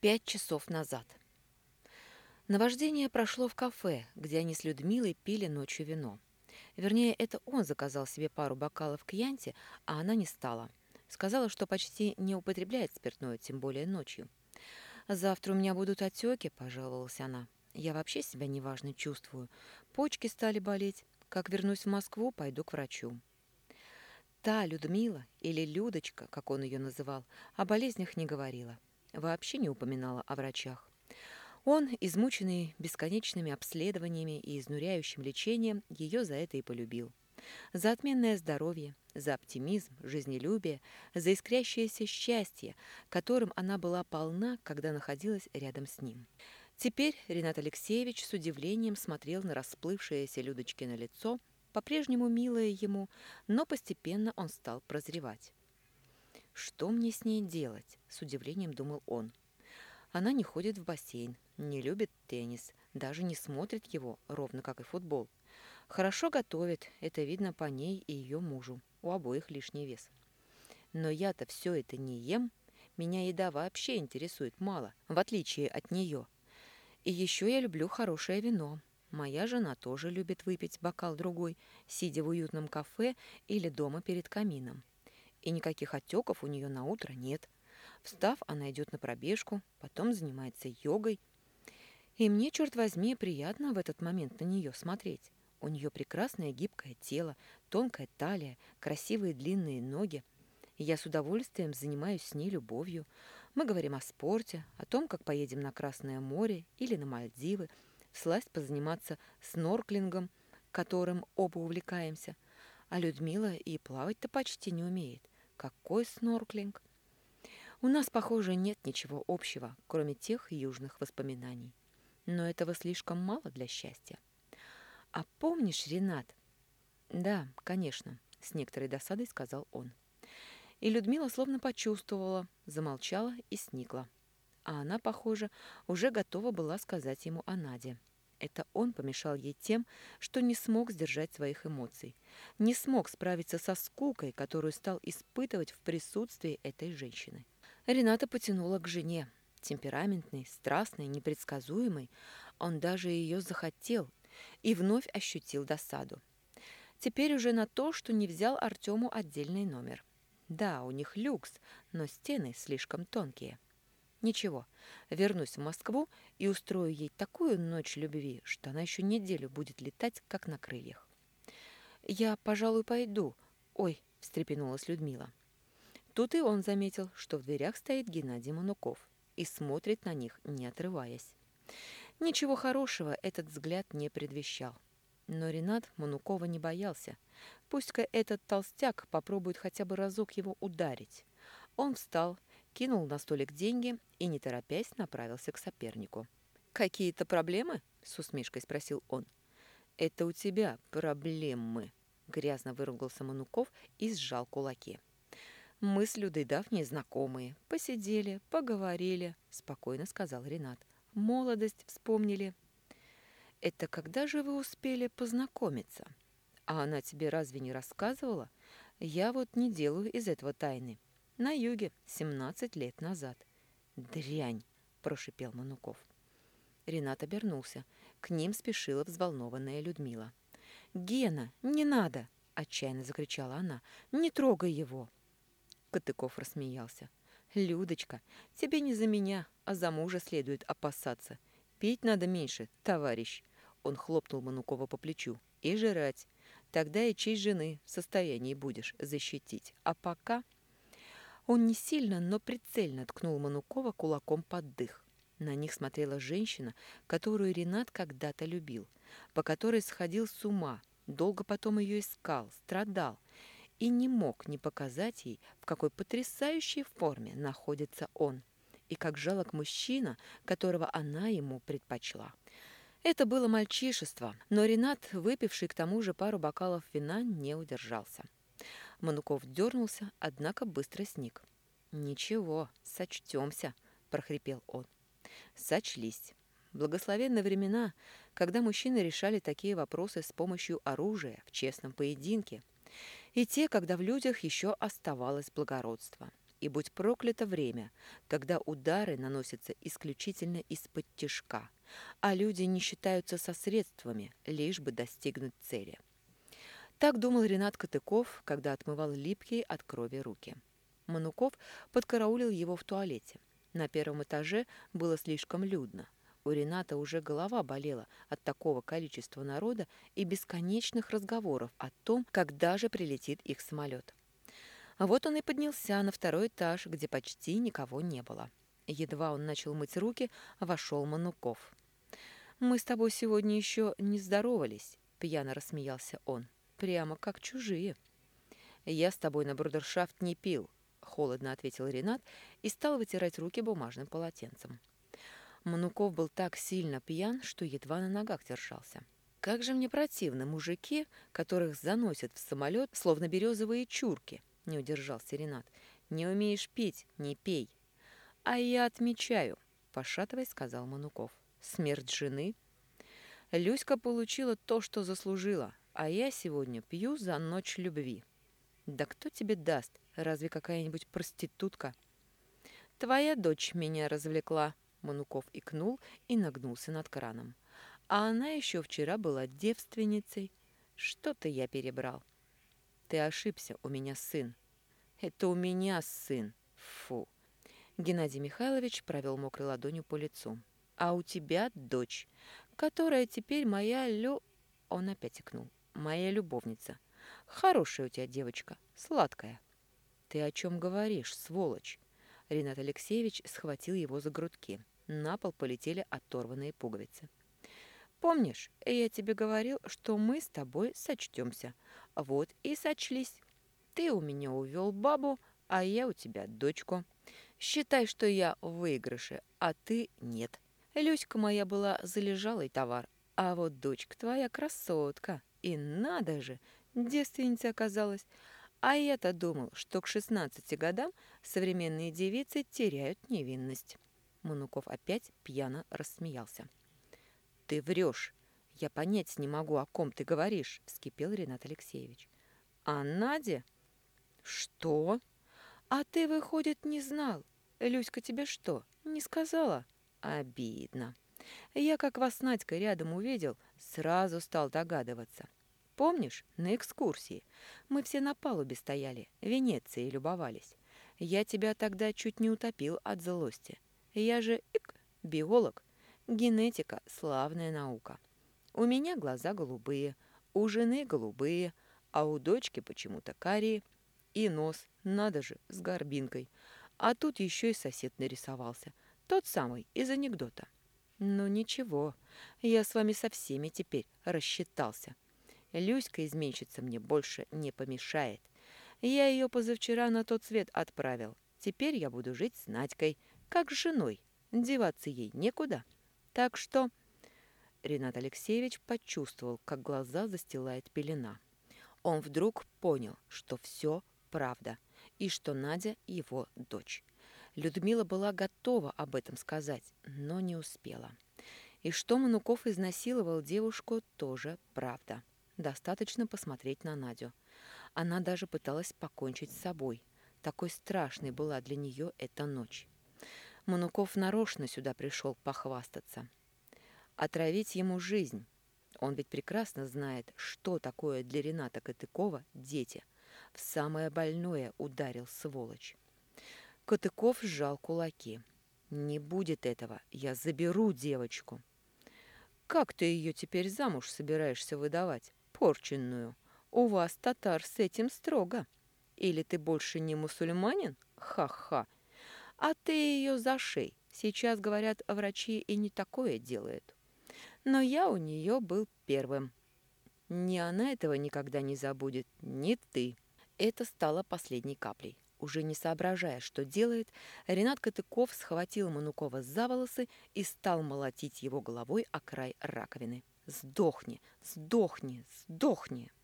Пять часов назад. Наваждение прошло в кафе, где они с Людмилой пили ночью вино. Вернее, это он заказал себе пару бокалов кьянти, а она не стала. Сказала, что почти не употребляет спиртное, тем более ночью. «Завтра у меня будут отеки», – пожаловалась она. «Я вообще себя неважно чувствую. Почки стали болеть. Как вернусь в Москву, пойду к врачу». Та Людмила, или Людочка, как он ее называл, о болезнях не говорила. Вообще не упоминала о врачах. Он, измученный бесконечными обследованиями и изнуряющим лечением, ее за это и полюбил. За отменное здоровье, за оптимизм, жизнелюбие, за искрящееся счастье, которым она была полна, когда находилась рядом с ним. Теперь Ренат Алексеевич с удивлением смотрел на расплывшееся Людочкино лицо, по-прежнему милое ему, но постепенно он стал прозревать. «Что мне с ней делать?» – с удивлением думал он. Она не ходит в бассейн, не любит теннис, даже не смотрит его, ровно как и футбол. Хорошо готовит, это видно по ней и ее мужу. У обоих лишний вес. Но я-то все это не ем. Меня еда вообще интересует мало, в отличие от нее. И еще я люблю хорошее вино. Моя жена тоже любит выпить бокал другой, сидя в уютном кафе или дома перед камином. И никаких отеков у нее на утро нет. Встав, она идет на пробежку, потом занимается йогой. И мне, черт возьми, приятно в этот момент на нее смотреть. У нее прекрасное гибкое тело, тонкая талия, красивые длинные ноги. Я с удовольствием занимаюсь с ней любовью. Мы говорим о спорте, о том, как поедем на Красное море или на Мальдивы, сласть позаниматься снорклингом, которым оба увлекаемся. А Людмила и плавать-то почти не умеет. Какой снорклинг? У нас, похоже, нет ничего общего, кроме тех южных воспоминаний. Но этого слишком мало для счастья. А помнишь, Ренат? Да, конечно, с некоторой досадой сказал он. И Людмила словно почувствовала, замолчала и сникла а она, похоже, уже готова была сказать ему о Наде. Это он помешал ей тем, что не смог сдержать своих эмоций, не смог справиться со скукой, которую стал испытывать в присутствии этой женщины. Рената потянула к жене. Темпераментной, страстной, непредсказуемой, он даже ее захотел и вновь ощутил досаду. Теперь уже на то, что не взял Артему отдельный номер. Да, у них люкс, но стены слишком тонкие. Ничего, вернусь в Москву и устрою ей такую ночь любви, что она еще неделю будет летать, как на крыльях. «Я, пожалуй, пойду». «Ой», — встрепенулась Людмила. Тут и он заметил, что в дверях стоит Геннадий Мануков и смотрит на них, не отрываясь. Ничего хорошего этот взгляд не предвещал. Но Ренат Манукова не боялся. Пусть-ка этот толстяк попробует хотя бы разок его ударить. Он встал, кинул на столик деньги и, не торопясь, направился к сопернику. «Какие-то проблемы?» — с усмешкой спросил он. «Это у тебя проблемы», — грязно выругался Мануков и сжал кулаки. «Мы с Людой давние знакомые. Посидели, поговорили», — спокойно сказал Ренат. «Молодость вспомнили». «Это когда же вы успели познакомиться? А она тебе разве не рассказывала? Я вот не делаю из этого тайны. На юге, 17 лет назад. «Дрянь!» – прошипел Мануков. Ренат обернулся. К ним спешила взволнованная Людмила. «Гена, не надо!» – отчаянно закричала она. «Не трогай его!» Катыков рассмеялся. «Людочка, тебе не за меня, а за мужа следует опасаться. Пить надо меньше, товарищ!» Он хлопнул Манукова по плечу. «И жрать. Тогда и честь жены в состоянии будешь защитить. А пока...» Он не сильно, но прицельно ткнул Манукова кулаком под дых. На них смотрела женщина, которую Ренат когда-то любил, по которой сходил с ума, долго потом ее искал, страдал и не мог не показать ей, в какой потрясающей форме находится он, и как жалок мужчина, которого она ему предпочла. Это было мальчишество, но Ренат, выпивший к тому же пару бокалов вина, не удержался. Мануков дернулся, однако быстро сник. «Ничего, сочтемся», – прохрипел он. Сочлись. Благословенные времена, когда мужчины решали такие вопросы с помощью оружия в честном поединке, и те, когда в людях еще оставалось благородство. и будь проклято время, когда удары наносятся исключительно из-под тишка, а люди не считаются со средствами, лишь бы достигнуть цели. Так думал Ренат Катыков, когда отмывал липкие от крови руки. Мануков подкараулил его в туалете. На первом этаже было слишком людно. У Рената уже голова болела от такого количества народа и бесконечных разговоров о том, когда же прилетит их самолет. Вот он и поднялся на второй этаж, где почти никого не было. Едва он начал мыть руки, вошел Мануков. «Мы с тобой сегодня еще не здоровались», — пьяно рассмеялся он. «Прямо как чужие». «Я с тобой на брудершафт не пил», — холодно ответил Ренат и стал вытирать руки бумажным полотенцем. Мануков был так сильно пьян, что едва на ногах держался. «Как же мне противны мужики, которых заносят в самолет, словно березовые чурки», — не удержался Ренат. «Не умеешь пить — не пей». «А я отмечаю», — пошатываясь, сказал Мануков. «Смерть жены». Люська получила то, что заслужила, а я сегодня пью за ночь любви. Да кто тебе даст? Разве какая-нибудь проститутка? Твоя дочь меня развлекла, Мануков икнул и нагнулся над краном. А она еще вчера была девственницей. Что-то я перебрал. Ты ошибся, у меня сын. Это у меня сын. Фу. Геннадий Михайлович провел мокрой ладонью по лицу. А у тебя дочь, которая теперь моя лю... Он опять икнул. Моя любовница. Хорошая у тебя девочка, сладкая. Ты о чем говоришь, сволочь? Ренат Алексеевич схватил его за грудки. На пол полетели оторванные пуговицы. «Помнишь, я тебе говорил, что мы с тобой сочтемся. Вот и сочлись. Ты у меня увел бабу, а я у тебя дочку. Считай, что я в выигрыше, а ты нет. Люська моя была залежалый товар, а вот дочка твоя красотка. И надо же, девственница оказалась. А я-то думал, что к 16 годам современные девицы теряют невинность. Мануков опять пьяно рассмеялся. «Ты врешь. Я понять не могу, о ком ты говоришь», — вскипел Ренат Алексеевич. «А Надя?» «Что? А ты, выходит, не знал? Люська тебе что, не сказала?» «Обидно. Я, как вас с Надькой рядом увидел, сразу стал догадываться. Помнишь, на экскурсии? Мы все на палубе стояли, Венецией любовались. Я тебя тогда чуть не утопил от злости. Я же ик, биолог. Генетика – славная наука. У меня глаза голубые, у жены голубые, а у дочки почему-то карие. И нос, надо же, с горбинкой. А тут еще и сосед нарисовался. Тот самый, из анекдота. Ну ничего, я с вами со всеми теперь рассчитался. Люська изменщица мне больше не помешает. Я ее позавчера на тот свет отправил. Теперь я буду жить с Надькой – как с женой. Деваться ей некуда. Так что... Ренат Алексеевич почувствовал, как глаза застилает пелена. Он вдруг понял, что все правда, и что Надя его дочь. Людмила была готова об этом сказать, но не успела. И что Мануков изнасиловал девушку, тоже правда. Достаточно посмотреть на Надю. Она даже пыталась покончить с собой. Такой страшной была для нее эта ночь. Мануков нарочно сюда пришел похвастаться. Отравить ему жизнь. Он ведь прекрасно знает, что такое для Рената Катыкова дети. В самое больное ударил сволочь. Катыков сжал кулаки. «Не будет этого. Я заберу девочку». «Как ты ее теперь замуж собираешься выдавать? Порченную. У вас, татар, с этим строго. Или ты больше не мусульманин? Ха-ха!» А ты ее зашей. Сейчас, говорят, врачи и не такое делают. Но я у нее был первым. Ни она этого никогда не забудет, ни ты. Это стало последней каплей. Уже не соображая, что делает, Ренат Катыков схватил Манукова за волосы и стал молотить его головой о край раковины. «Сдохни! Сдохни! Сдохни!»